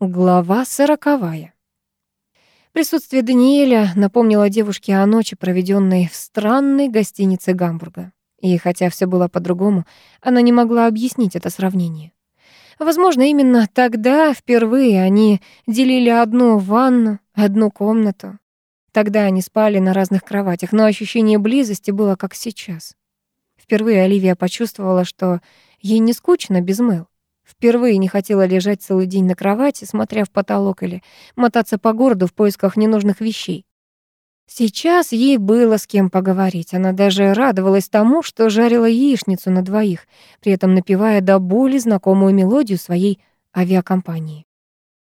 Глава сороковая. Присутствие Даниэля напомнило девушке о ночи, проведенной в странной гостинице Гамбурга. И хотя все было по-другому, она не могла объяснить это сравнение. Возможно, именно тогда впервые они делили одну ванну, одну комнату. Тогда они спали на разных кроватях, но ощущение близости было как сейчас. Впервые Оливия почувствовала, что ей не скучно без Мэл. Впервые не хотела лежать целый день на кровати, смотря в потолок или мотаться по городу в поисках ненужных вещей. Сейчас ей было с кем поговорить. Она даже радовалась тому, что жарила яичницу на двоих, при этом напевая до боли знакомую мелодию своей авиакомпании.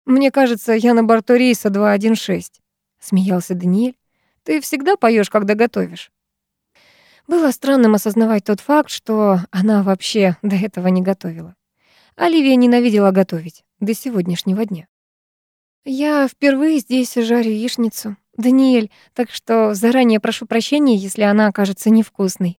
«Мне кажется, я на борту рейса 216», — смеялся Даниэль. «Ты всегда поешь, когда готовишь?» Было странным осознавать тот факт, что она вообще до этого не готовила. Оливия ненавидела готовить до сегодняшнего дня. «Я впервые здесь жарю яичницу, Даниэль, так что заранее прошу прощения, если она окажется невкусной».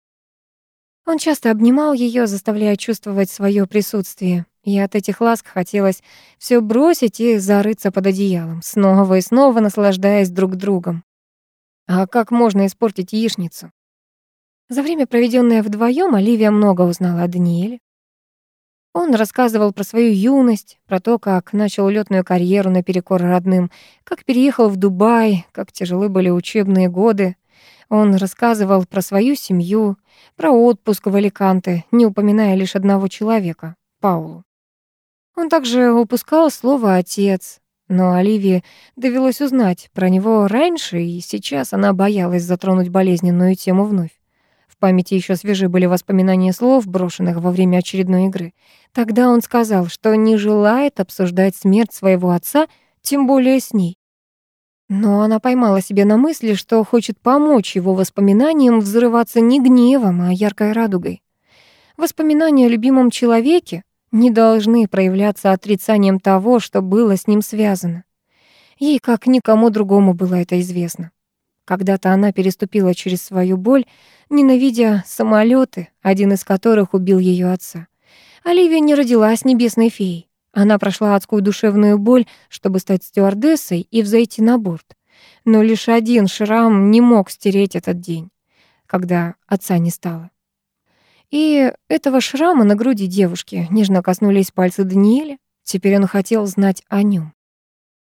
Он часто обнимал ее, заставляя чувствовать свое присутствие, и от этих ласк хотелось все бросить и зарыться под одеялом, снова и снова наслаждаясь друг другом. А как можно испортить яичницу? За время, проведенное вдвоем, Оливия много узнала о Даниэле. Он рассказывал про свою юность, про то, как начал лётную карьеру наперекор родным, как переехал в Дубай, как тяжелы были учебные годы. Он рассказывал про свою семью, про отпуск в Аликанте, не упоминая лишь одного человека — Паулу. Он также упускал слово «отец», но Оливии довелось узнать про него раньше, и сейчас она боялась затронуть болезненную тему вновь памяти еще свежи были воспоминания слов, брошенных во время очередной игры. Тогда он сказал, что не желает обсуждать смерть своего отца, тем более с ней. Но она поймала себя на мысли, что хочет помочь его воспоминаниям взрываться не гневом, а яркой радугой. Воспоминания о любимом человеке не должны проявляться отрицанием того, что было с ним связано. Ей, как никому другому, было это известно. Когда-то она переступила через свою боль, ненавидя самолеты, один из которых убил ее отца. Оливия не родилась небесной феей. Она прошла адскую душевную боль, чтобы стать стюардессой и взойти на борт. Но лишь один шрам не мог стереть этот день, когда отца не стало. И этого шрама на груди девушки нежно коснулись пальцы Даниэля. Теперь он хотел знать о нем.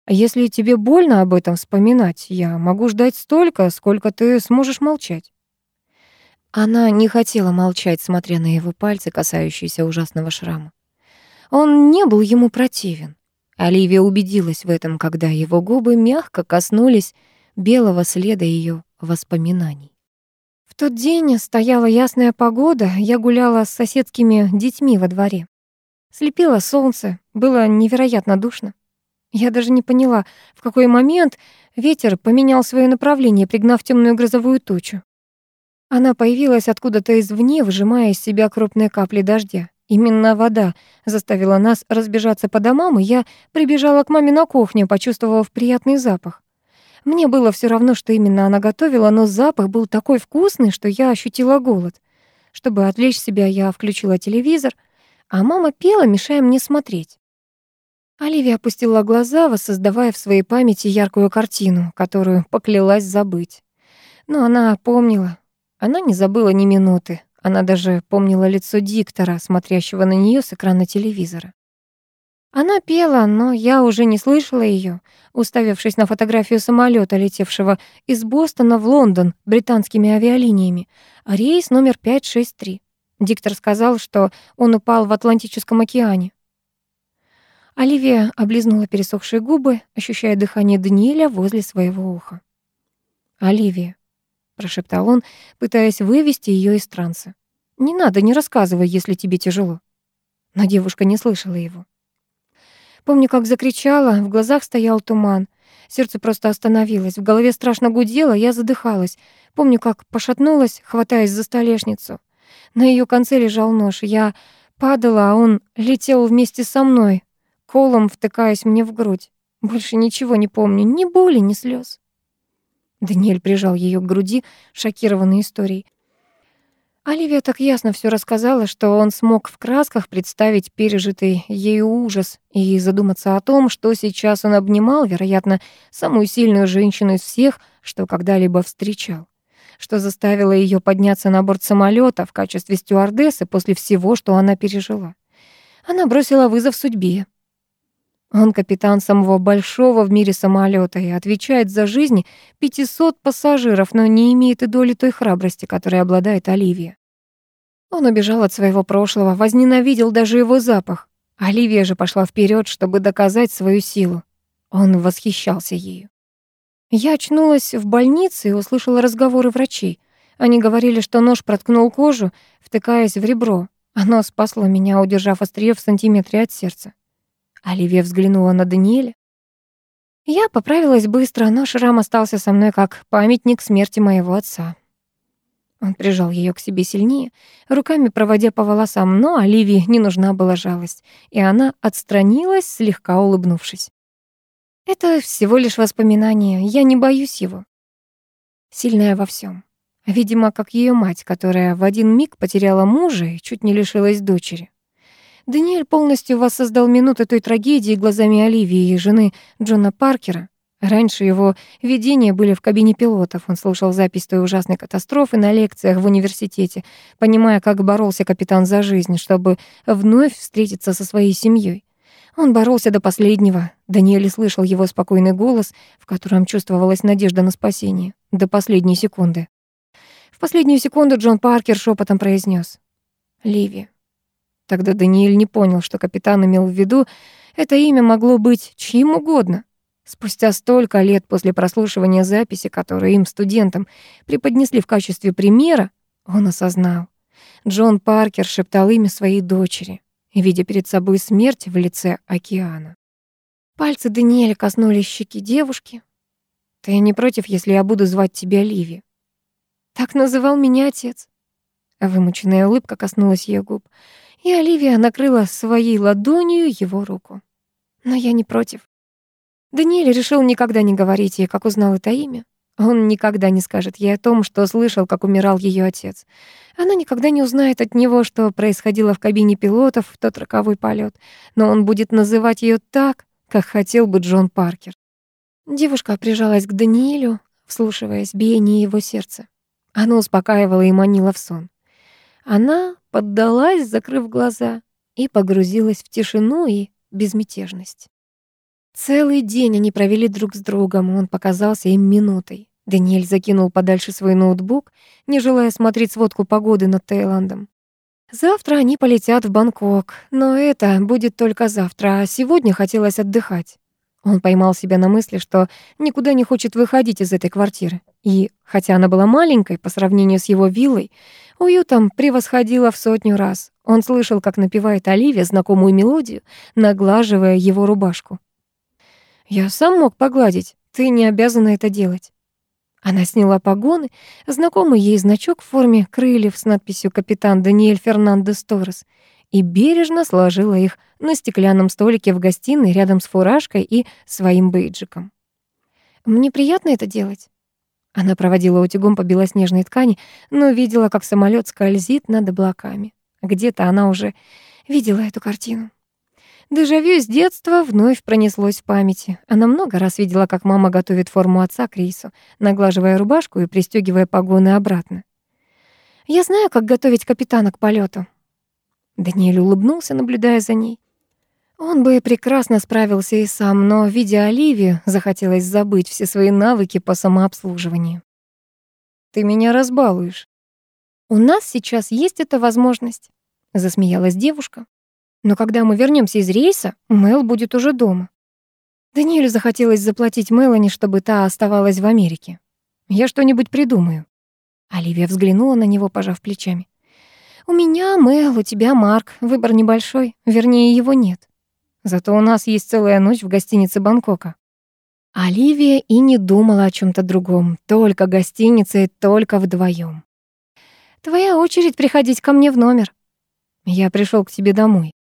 Если тебе больно об этом вспоминать, я могу ждать столько, сколько ты сможешь молчать. Она не хотела молчать, смотря на его пальцы, касающиеся ужасного шрама. Он не был ему противен. Оливия убедилась в этом, когда его губы мягко коснулись белого следа ее воспоминаний. В тот день стояла ясная погода, я гуляла с соседскими детьми во дворе. Слепило солнце, было невероятно душно. Я даже не поняла, в какой момент ветер поменял свое направление, пригнав темную грозовую тучу. Она появилась откуда-то извне, выжимая из себя крупные капли дождя. Именно вода заставила нас разбежаться по домам, и я прибежала к маме на кухню, почувствовав приятный запах. Мне было все равно, что именно она готовила, но запах был такой вкусный, что я ощутила голод. Чтобы отвлечь себя, я включила телевизор, а мама пела, мешая мне смотреть. Оливия опустила глаза, воссоздавая в своей памяти яркую картину, которую поклялась забыть. Но она помнила. Она не забыла ни минуты. Она даже помнила лицо диктора, смотрящего на нее с экрана телевизора. Она пела, но я уже не слышала ее, уставившись на фотографию самолета, летевшего из Бостона в Лондон британскими авиалиниями, рейс номер 563. Диктор сказал, что он упал в Атлантическом океане. Оливия облизнула пересохшие губы, ощущая дыхание Даниэля возле своего уха. «Оливия», — прошептал он, пытаясь вывести ее из транса. «Не надо, не рассказывай, если тебе тяжело». Но девушка не слышала его. Помню, как закричала, в глазах стоял туман. Сердце просто остановилось, в голове страшно гудело, я задыхалась. Помню, как пошатнулась, хватаясь за столешницу. На ее конце лежал нож. Я падала, а он летел вместе со мной, колом втыкаясь мне в грудь. Больше ничего не помню, ни боли, ни слез. Даниэль прижал ее к груди, шокированный историей. Оливия так ясно все рассказала, что он смог в красках представить пережитый ею ужас и задуматься о том, что сейчас он обнимал, вероятно, самую сильную женщину из всех, что когда-либо встречал, что заставило ее подняться на борт самолета в качестве стюардессы после всего, что она пережила. Она бросила вызов судьбе. Он капитан самого большого в мире самолета и отвечает за жизни 500 пассажиров, но не имеет и доли той храбрости, которой обладает Оливия. Он убежал от своего прошлого, возненавидел даже его запах. Оливия же пошла вперед, чтобы доказать свою силу. Он восхищался ею. Я очнулась в больнице и услышала разговоры врачей. Они говорили, что нож проткнул кожу, втыкаясь в ребро. Оно спасло меня, удержав острие в сантиметре от сердца. Оливия взглянула на Даниэля. Я поправилась быстро, но шрам остался со мной как памятник смерти моего отца. Он прижал ее к себе сильнее, руками проводя по волосам, но Оливии не нужна была жалость, и она отстранилась, слегка улыбнувшись. «Это всего лишь воспоминание, я не боюсь его». Сильная во всем, Видимо, как ее мать, которая в один миг потеряла мужа и чуть не лишилась дочери. Даниэль полностью воссоздал минуты той трагедии глазами Оливии и жены Джона Паркера. Раньше его видения были в кабине пилотов. Он слушал запись той ужасной катастрофы на лекциях в университете, понимая, как боролся капитан за жизнь, чтобы вновь встретиться со своей семьей. Он боролся до последнего. Даниэль слышал его спокойный голос, в котором чувствовалась надежда на спасение. До последней секунды. В последнюю секунду Джон Паркер шепотом произнес: «Ливи». Тогда Даниэль не понял, что капитан имел в виду, это имя могло быть чьим угодно. Спустя столько лет после прослушивания записи, которую им, студентам, преподнесли в качестве примера, он осознал. Джон Паркер шептал имя своей дочери, видя перед собой смерть в лице океана. Пальцы Даниэля коснулись щеки девушки. «Ты не против, если я буду звать тебя Ливи?» Так называл меня отец. Вымученная улыбка коснулась ее губ и Оливия накрыла своей ладонью его руку. Но я не против. Даниэль решил никогда не говорить ей, как узнал это имя. Он никогда не скажет ей о том, что слышал, как умирал ее отец. Она никогда не узнает от него, что происходило в кабине пилотов в тот роковой полет, но он будет называть ее так, как хотел бы Джон Паркер. Девушка прижалась к Даниэлю, вслушиваясь биение его сердца. Оно успокаивало и манило в сон. Она поддалась, закрыв глаза, и погрузилась в тишину и безмятежность. Целый день они провели друг с другом, он показался им минутой. Даниэль закинул подальше свой ноутбук, не желая смотреть сводку погоды над Таиландом. Завтра они полетят в Бангкок, но это будет только завтра, а сегодня хотелось отдыхать. Он поймал себя на мысли, что никуда не хочет выходить из этой квартиры. И, хотя она была маленькой по сравнению с его виллой, уютом превосходила в сотню раз. Он слышал, как напевает Оливия знакомую мелодию, наглаживая его рубашку. «Я сам мог погладить, ты не обязана это делать». Она сняла погоны, знакомый ей значок в форме крыльев с надписью «Капитан Даниэль Фернандес Торрес», и бережно сложила их на стеклянном столике в гостиной рядом с фуражкой и своим бейджиком. «Мне приятно это делать». Она проводила утюгом по белоснежной ткани, но видела, как самолет скользит над облаками. Где-то она уже видела эту картину. Дежавю с детства вновь пронеслось в памяти. Она много раз видела, как мама готовит форму отца к рейсу, наглаживая рубашку и пристегивая погоны обратно. «Я знаю, как готовить капитана к полету. Даниэль улыбнулся, наблюдая за ней. Он бы прекрасно справился и сам, но, видя Оливию, захотелось забыть все свои навыки по самообслуживанию. «Ты меня разбалуешь». «У нас сейчас есть эта возможность», — засмеялась девушка. «Но когда мы вернемся из рейса, Мэл будет уже дома». Даниэлю захотелось заплатить Мелани, чтобы та оставалась в Америке. «Я что-нибудь придумаю». Оливия взглянула на него, пожав плечами. «У меня Мэл, у тебя Марк. Выбор небольшой. Вернее, его нет. Зато у нас есть целая ночь в гостинице Бангкока». Оливия и не думала о чем то другом. Только гостиница и только вдвоем. «Твоя очередь приходить ко мне в номер». «Я пришел к тебе домой».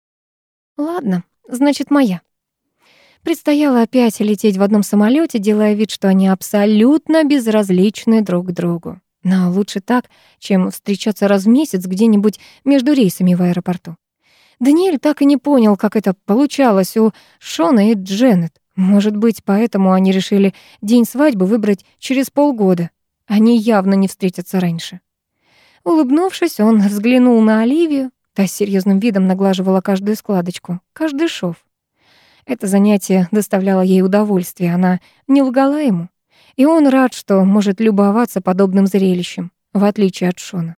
«Ладно, значит, моя». Предстояло опять лететь в одном самолете, делая вид, что они абсолютно безразличны друг к другу. Но лучше так, чем встречаться раз в месяц где-нибудь между рейсами в аэропорту. Даниэль так и не понял, как это получалось у Шона и Дженнет. Может быть, поэтому они решили день свадьбы выбрать через полгода. Они явно не встретятся раньше. Улыбнувшись, он взглянул на Оливию. Та с серьезным видом наглаживала каждую складочку, каждый шов. Это занятие доставляло ей удовольствие, она не лгала ему. И он рад, что может любоваться подобным зрелищем, в отличие от Шона.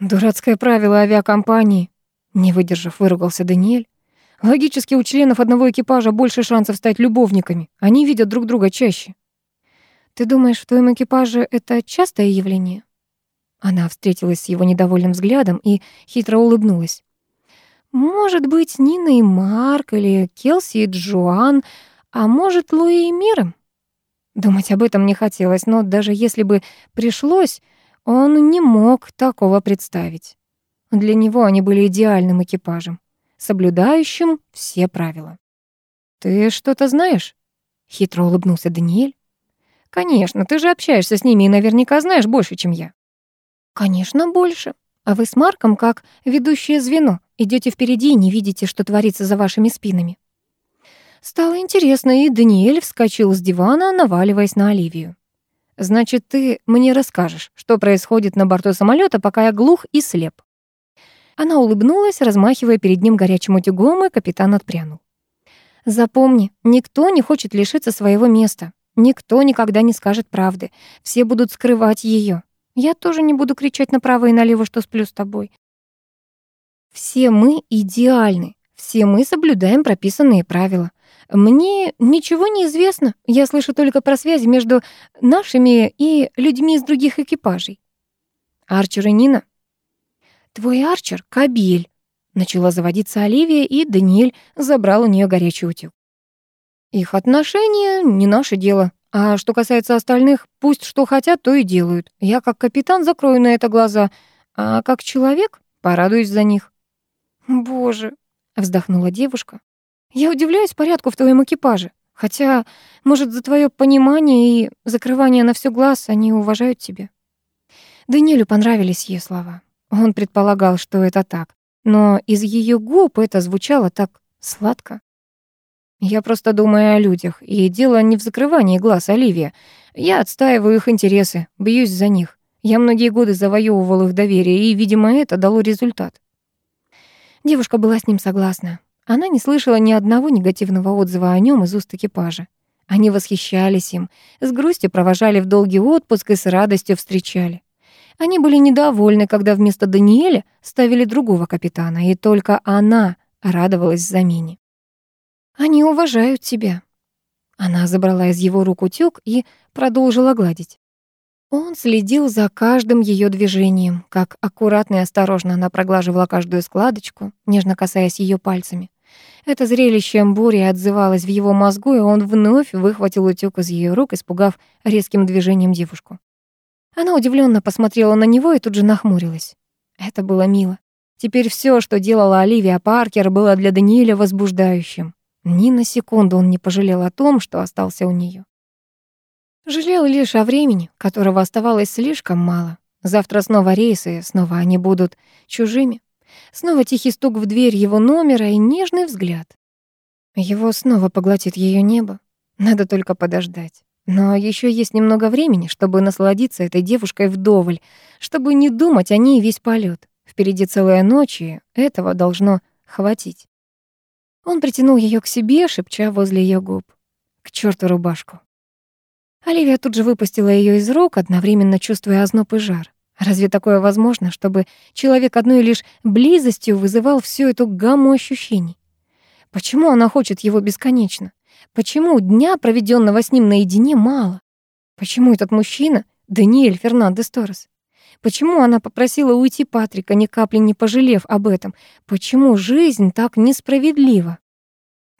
«Дурацкое правило авиакомпании», — не выдержав, выругался Даниэль. «Логически у членов одного экипажа больше шансов стать любовниками. Они видят друг друга чаще». «Ты думаешь, в твоем экипаже это частое явление?» Она встретилась с его недовольным взглядом и хитро улыбнулась. «Может быть, Нина и Марк, или Келси и Джоан, а может, Луи и Миром?» Думать об этом не хотелось, но даже если бы пришлось, он не мог такого представить. Для него они были идеальным экипажем, соблюдающим все правила. «Ты что-то знаешь?» — хитро улыбнулся Даниэль. «Конечно, ты же общаешься с ними и наверняка знаешь больше, чем я». «Конечно, больше. А вы с Марком, как ведущее звено, идете впереди и не видите, что творится за вашими спинами. Стало интересно, и Даниэль вскочил с дивана, наваливаясь на Оливию. «Значит, ты мне расскажешь, что происходит на борту самолета, пока я глух и слеп». Она улыбнулась, размахивая перед ним горячим утюгом, и капитан отпрянул. «Запомни, никто не хочет лишиться своего места. Никто никогда не скажет правды. Все будут скрывать ее. Я тоже не буду кричать направо и налево, что сплю с тобой. Все мы идеальны. Все мы соблюдаем прописанные правила. Мне ничего не известно. Я слышу только про связи между нашими и людьми из других экипажей. Арчер и Нина. Твой Арчер — кабель. Начала заводиться Оливия, и Даниэль забрал у нее горячий утюг. Их отношения — не наше дело. А что касается остальных, пусть что хотят, то и делают. Я как капитан закрою на это глаза, а как человек порадуюсь за них. Боже, вздохнула девушка. Я удивляюсь порядку в твоем экипаже. Хотя, может, за твое понимание и закрывание на всё глаз они уважают тебя. Даниэлю понравились ее слова. Он предполагал, что это так, но из ее губ это звучало так сладко. Я просто думаю о людях, и дело не в закрывании глаз, Оливия. Я отстаиваю их интересы, бьюсь за них. Я многие годы завоевывал их доверие, и, видимо, это дало результат. Девушка была с ним согласна. Она не слышала ни одного негативного отзыва о нем из уст экипажа. Они восхищались им, с грустью провожали в долгий отпуск и с радостью встречали. Они были недовольны, когда вместо Даниэля ставили другого капитана, и только она радовалась замене. «Они уважают тебя». Она забрала из его рук утюг и продолжила гладить. Он следил за каждым ее движением, как аккуратно и осторожно она проглаживала каждую складочку, нежно касаясь ее пальцами. Это зрелище бури отзывалось в его мозгу, и он вновь выхватил утюг из ее рук, испугав резким движением девушку. Она удивленно посмотрела на него и тут же нахмурилась. Это было мило. Теперь все, что делала Оливия Паркер, было для Даниэля возбуждающим. Ни на секунду он не пожалел о том, что остался у нее. Жалел лишь о времени, которого оставалось слишком мало. Завтра снова рейсы, снова они будут чужими. Снова тихий стук в дверь его номера и нежный взгляд. Его снова поглотит ее небо. Надо только подождать. Но еще есть немного времени, чтобы насладиться этой девушкой вдоволь, чтобы не думать о ней весь полет. Впереди целая ночь, и этого должно хватить. Он притянул ее к себе, шепча возле ее губ. К черту рубашку. Оливия тут же выпустила ее из рук, одновременно чувствуя озноб и жар. Разве такое возможно, чтобы человек одной лишь близостью вызывал всю эту гамму ощущений? Почему она хочет его бесконечно? Почему дня, проведенного с ним наедине, мало? Почему этот мужчина — Даниэль Фернандес Торрес? Почему она попросила уйти Патрика, ни капли не пожалев об этом? Почему жизнь так несправедлива?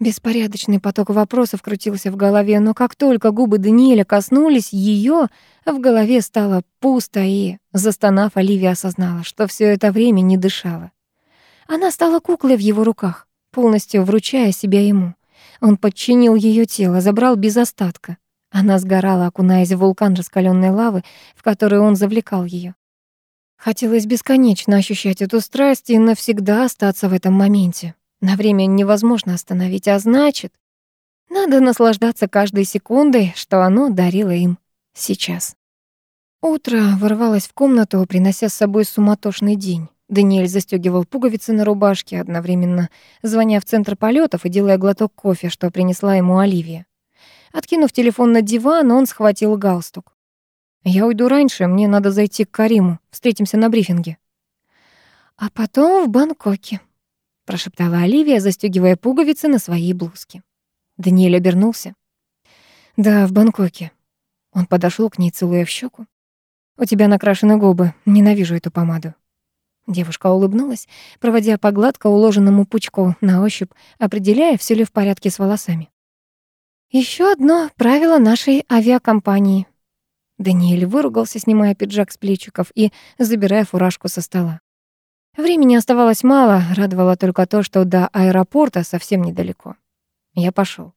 Беспорядочный поток вопросов крутился в голове, но как только губы Даниэля коснулись ее, в голове стало пусто, и, застонав, Оливия осознала, что все это время не дышала. Она стала куклой в его руках, полностью вручая себя ему. Он подчинил ее тело, забрал без остатка. Она сгорала, окунаясь в вулкан раскаленной лавы, в который он завлекал ее. Хотелось бесконечно ощущать эту страсть и навсегда остаться в этом моменте. На время невозможно остановить, а значит, надо наслаждаться каждой секундой, что оно дарило им сейчас. Утро ворвалось в комнату, принося с собой суматошный день. Даниэль застегивал пуговицы на рубашке, одновременно звоня в центр полетов и делая глоток кофе, что принесла ему Оливия. Откинув телефон на диван, он схватил галстук. «Я уйду раньше, мне надо зайти к Кариму. Встретимся на брифинге». «А потом в Бангкоке», — прошептала Оливия, застегивая пуговицы на своей блузке. Даниэль обернулся. «Да, в Бангкоке». Он подошел к ней, целуя в щеку. «У тебя накрашены губы. Ненавижу эту помаду». Девушка улыбнулась, проводя по гладко уложенному пучку на ощупь, определяя, все ли в порядке с волосами. Еще одно правило нашей авиакомпании. Даниэль выругался, снимая пиджак с плечиков и забирая фуражку со стола. Времени оставалось мало, радовало только то, что до аэропорта совсем недалеко. Я пошел.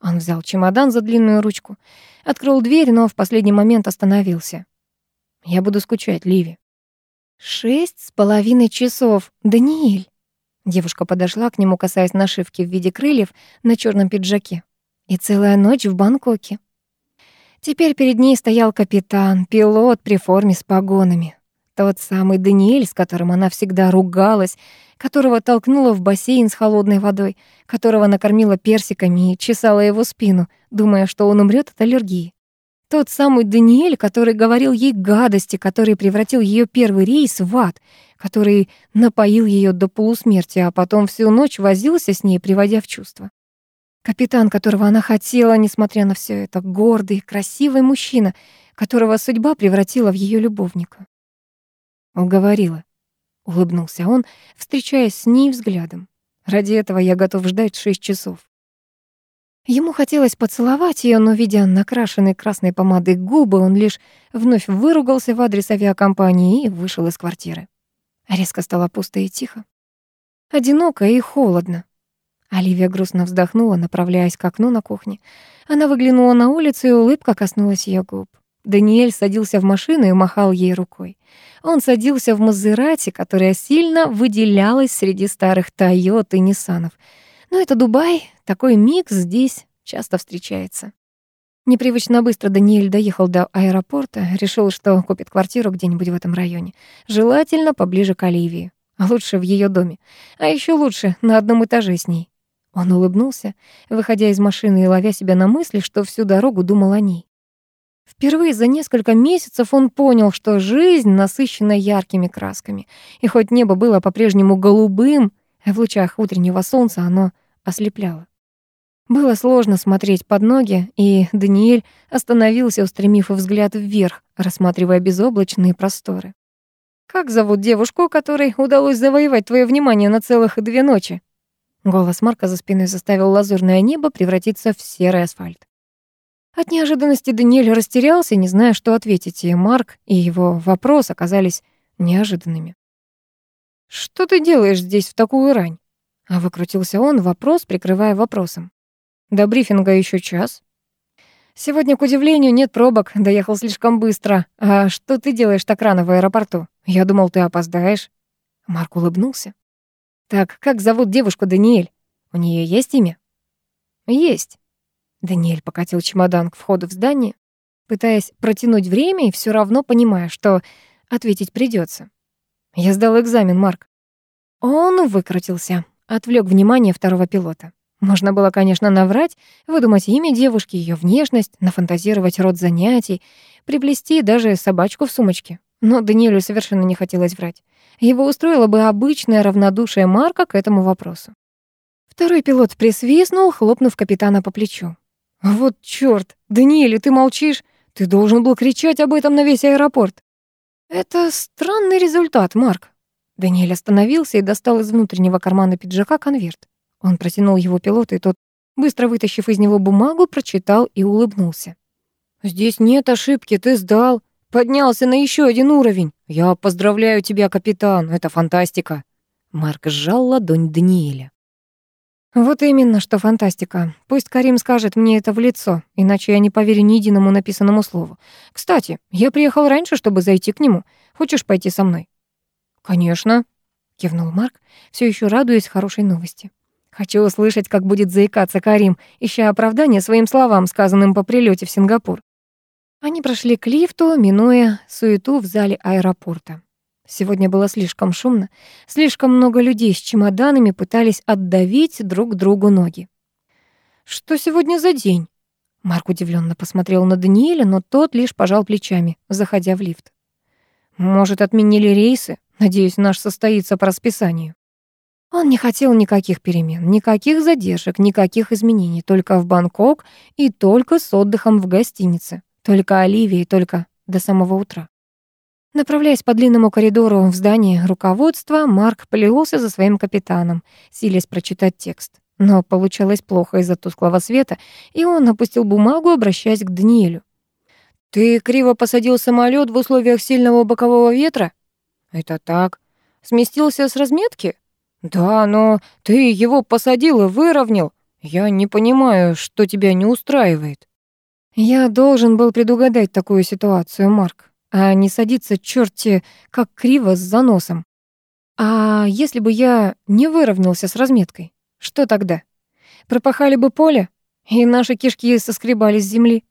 Он взял чемодан за длинную ручку, открыл дверь, но в последний момент остановился. Я буду скучать, Ливи. Шесть с половиной часов. Даниэль. Девушка подошла к нему, касаясь нашивки в виде крыльев на черном пиджаке. И целая ночь в Бангкоке. Теперь перед ней стоял капитан, пилот при форме с погонами. Тот самый Даниэль, с которым она всегда ругалась, которого толкнула в бассейн с холодной водой, которого накормила персиками и чесала его спину, думая, что он умрет от аллергии. Тот самый Даниэль, который говорил ей гадости, который превратил ее первый рейс в ад, который напоил ее до полусмерти, а потом всю ночь возился с ней, приводя в чувство. Капитан, которого она хотела, несмотря на все это, гордый, красивый мужчина, которого судьба превратила в ее любовника. Уговорила. Улыбнулся он, встречаясь с ней взглядом. Ради этого я готов ждать шесть часов. Ему хотелось поцеловать ее, но, видя накрашенные красной помадой губы, он лишь вновь выругался в адрес авиакомпании и вышел из квартиры. Резко стало пусто и тихо. Одиноко и холодно. Оливия грустно вздохнула, направляясь к окну на кухне. Она выглянула на улицу, и улыбка коснулась ее губ. Даниэль садился в машину и махал ей рукой. Он садился в Мазерати, которая сильно выделялась среди старых Тойот и Ниссанов — но это Дубай, такой микс здесь часто встречается. Непривычно быстро Даниэль доехал до аэропорта, решил, что купит квартиру где-нибудь в этом районе. Желательно поближе к Оливии, а лучше в ее доме. А еще лучше на одном этаже с ней. Он улыбнулся, выходя из машины и ловя себя на мысли, что всю дорогу думал о ней. Впервые за несколько месяцев он понял, что жизнь насыщена яркими красками. И хоть небо было по-прежнему голубым, в лучах утреннего солнца оно ослепляло. Было сложно смотреть под ноги, и Даниэль остановился, устремив взгляд вверх, рассматривая безоблачные просторы. «Как зовут девушку, которой удалось завоевать твое внимание на целых две ночи?» Голос Марка за спиной заставил лазурное небо превратиться в серый асфальт. От неожиданности Даниэль растерялся, не зная, что ответить, и Марк и его вопрос оказались неожиданными. «Что ты делаешь здесь в такую рань?» А выкрутился он, вопрос прикрывая вопросом. До брифинга еще час. Сегодня, к удивлению, нет пробок, доехал слишком быстро. А что ты делаешь так рано в аэропорту? Я думал, ты опоздаешь. Марк улыбнулся. Так, как зовут девушку Даниэль? У нее есть имя? Есть. Даниэль покатил чемодан к входу в здание, пытаясь протянуть время и все равно понимая, что ответить придется. Я сдал экзамен, Марк. Он выкрутился отвлек внимание второго пилота. Можно было, конечно, наврать, выдумать имя девушки, ее внешность, нафантазировать род занятий, приплести даже собачку в сумочке. Но Даниэлю совершенно не хотелось врать. Его устроило бы обычное равнодушие Марка к этому вопросу. Второй пилот присвистнул, хлопнув капитана по плечу. «Вот чёрт! Даниэль, ты молчишь? Ты должен был кричать об этом на весь аэропорт!» «Это странный результат, Марк», Даниэль остановился и достал из внутреннего кармана пиджака конверт. Он протянул его пилоту, и тот, быстро вытащив из него бумагу, прочитал и улыбнулся. «Здесь нет ошибки, ты сдал. Поднялся на еще один уровень. Я поздравляю тебя, капитан, это фантастика». Марк сжал ладонь Даниэля. Вот именно, что фантастика. Пусть Карим скажет мне это в лицо, иначе я не поверю ни единому написанному слову. Кстати, я приехал раньше, чтобы зайти к нему. Хочешь пойти со мной? Конечно, кивнул Марк, все еще радуясь хорошей новости. Хочу услышать, как будет заикаться Карим, ища оправдание своим словам, сказанным по прилете в Сингапур. Они прошли к лифту, минуя суету в зале аэропорта. Сегодня было слишком шумно, слишком много людей с чемоданами пытались отдавить друг другу ноги. «Что сегодня за день?» Марк удивленно посмотрел на Даниэля, но тот лишь пожал плечами, заходя в лифт. «Может, отменили рейсы? Надеюсь, наш состоится по расписанию». Он не хотел никаких перемен, никаких задержек, никаких изменений, только в Бангкок и только с отдыхом в гостинице, только Оливии, только до самого утра. Направляясь по длинному коридору в здание руководства, Марк плелся за своим капитаном, силясь прочитать текст. Но получалось плохо из-за тусклого света, и он опустил бумагу, обращаясь к Даниэлю. «Ты криво посадил самолет в условиях сильного бокового ветра?» «Это так. Сместился с разметки?» «Да, но ты его посадил и выровнял. Я не понимаю, что тебя не устраивает». «Я должен был предугадать такую ситуацию, Марк а не садиться черти как криво с заносом. А если бы я не выровнялся с разметкой, что тогда? Пропахали бы поле, и наши кишки соскребали с земли.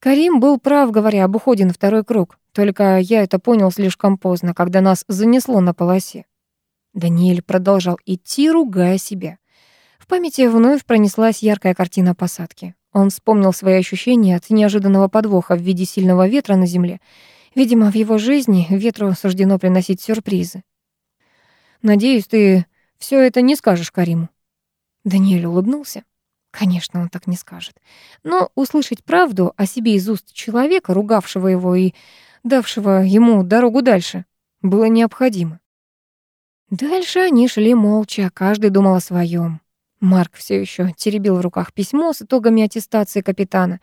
Карим был прав, говоря об уходе на второй круг, только я это понял слишком поздно, когда нас занесло на полосе. Даниэль продолжал идти, ругая себя. В памяти вновь пронеслась яркая картина посадки. Он вспомнил свои ощущения от неожиданного подвоха в виде сильного ветра на земле Видимо, в его жизни ветру суждено приносить сюрпризы. «Надеюсь, ты все это не скажешь Кариму». Даниэль улыбнулся. Конечно, он так не скажет. Но услышать правду о себе из уст человека, ругавшего его и давшего ему дорогу дальше, было необходимо. Дальше они шли молча, каждый думал о своем. Марк все еще теребил в руках письмо с итогами аттестации капитана.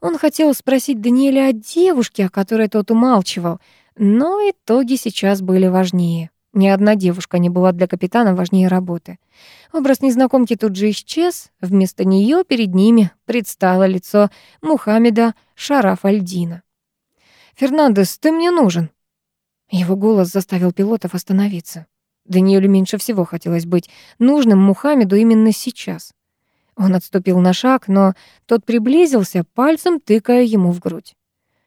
Он хотел спросить Даниэля о девушке, о которой тот умалчивал, но итоги сейчас были важнее. Ни одна девушка не была для капитана важнее работы. Образ незнакомки тут же исчез, вместо нее перед ними предстало лицо Мухаммеда Шараф-Альдина. «Фернандес, ты мне нужен!» Его голос заставил пилотов остановиться. Даниэлю меньше всего хотелось быть нужным Мухаммеду именно сейчас. Он отступил на шаг, но тот приблизился, пальцем тыкая ему в грудь.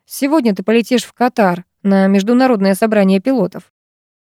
«Сегодня ты полетишь в Катар на международное собрание пилотов.